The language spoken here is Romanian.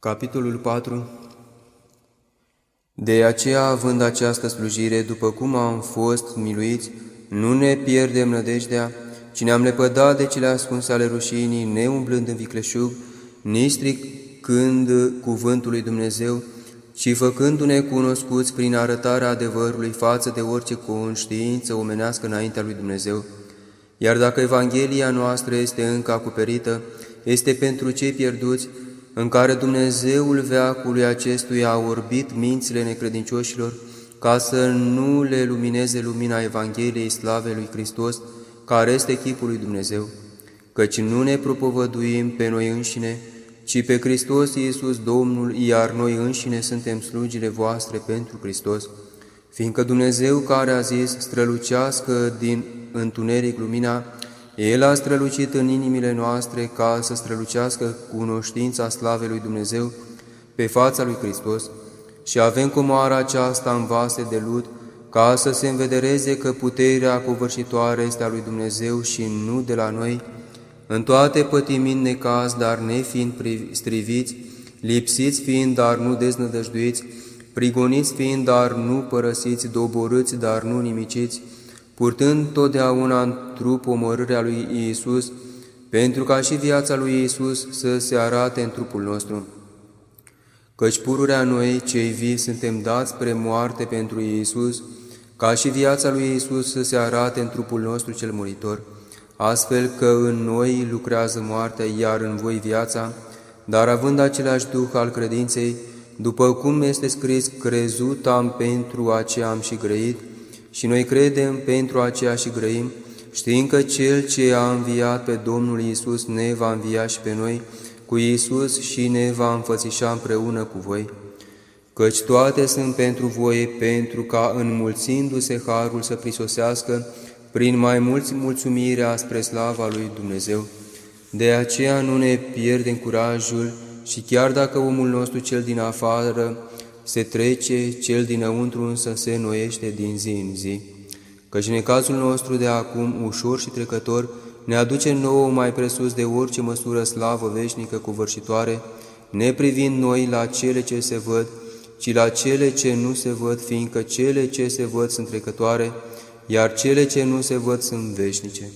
Capitolul 4 De aceea, având această slujire, după cum am fost miluiți, nu ne pierdem nădejdea, ci ne-am lepădat de cele ascunse ale rușinii, neumblând în vicleșug, nici stricând cuvântul lui Dumnezeu, ci făcându-ne cunoscuți prin arătarea adevărului față de orice conștiință omenească înaintea lui Dumnezeu. Iar dacă Evanghelia noastră este încă acoperită, este pentru cei pierduți, în care Dumnezeul veacului acestuia a orbit mințile necredincioșilor, ca să nu le lumineze lumina Evangheliei Slavei lui Hristos, care este chipul lui Dumnezeu, căci nu ne propovăduim pe noi înșine, ci pe Hristos Iisus Domnul, iar noi înșine suntem slugile voastre pentru Hristos, fiindcă Dumnezeu care a zis strălucească din întuneric lumina, El a strălucit în inimile noastre ca să strălucească cunoștința slavei lui Dumnezeu pe fața lui Hristos și avem comoara aceasta în vase de lut, ca să se învedereze că puterea covârșitoare este a lui Dumnezeu și nu de la noi, în toate pătimind necaz, dar nefiind striviți, lipsiți fiind, dar nu deznădăjduiți, prigoniți fiind, dar nu părăsiți, doborâți, dar nu nimiciți, purtând totdeauna în trup omorârea lui Iisus, pentru ca și viața lui Iisus să se arate în trupul nostru. Căci pururea noi, cei vii, suntem dați spre moarte pentru Iisus, ca și viața lui Iisus să se arate în trupul nostru cel muritor, astfel că în noi lucrează moartea, iar în voi viața, dar având același Duh al credinței, după cum este scris, crezut am pentru aceea am și grăit, și noi credem pentru aceea și grăim, știind că Cel ce a înviat pe Domnul Iisus ne va învia și pe noi cu Iisus și ne va înfățișa împreună cu voi. Căci toate sunt pentru voi, pentru ca înmulțindu-se harul să prisosească prin mai mulți mulțumirea spre slava lui Dumnezeu. De aceea nu ne pierdem curajul și chiar dacă omul nostru cel din afară se trece, cel dinăuntru însă se noiește din zi în zi. Căci necazul nostru de acum, ușor și trecător, ne aduce nouă mai presus de orice măsură slavă veșnică covârșitoare, neprivind noi la cele ce se văd, ci la cele ce nu se văd, fiindcă cele ce se văd sunt trecătoare, iar cele ce nu se văd sunt veșnice.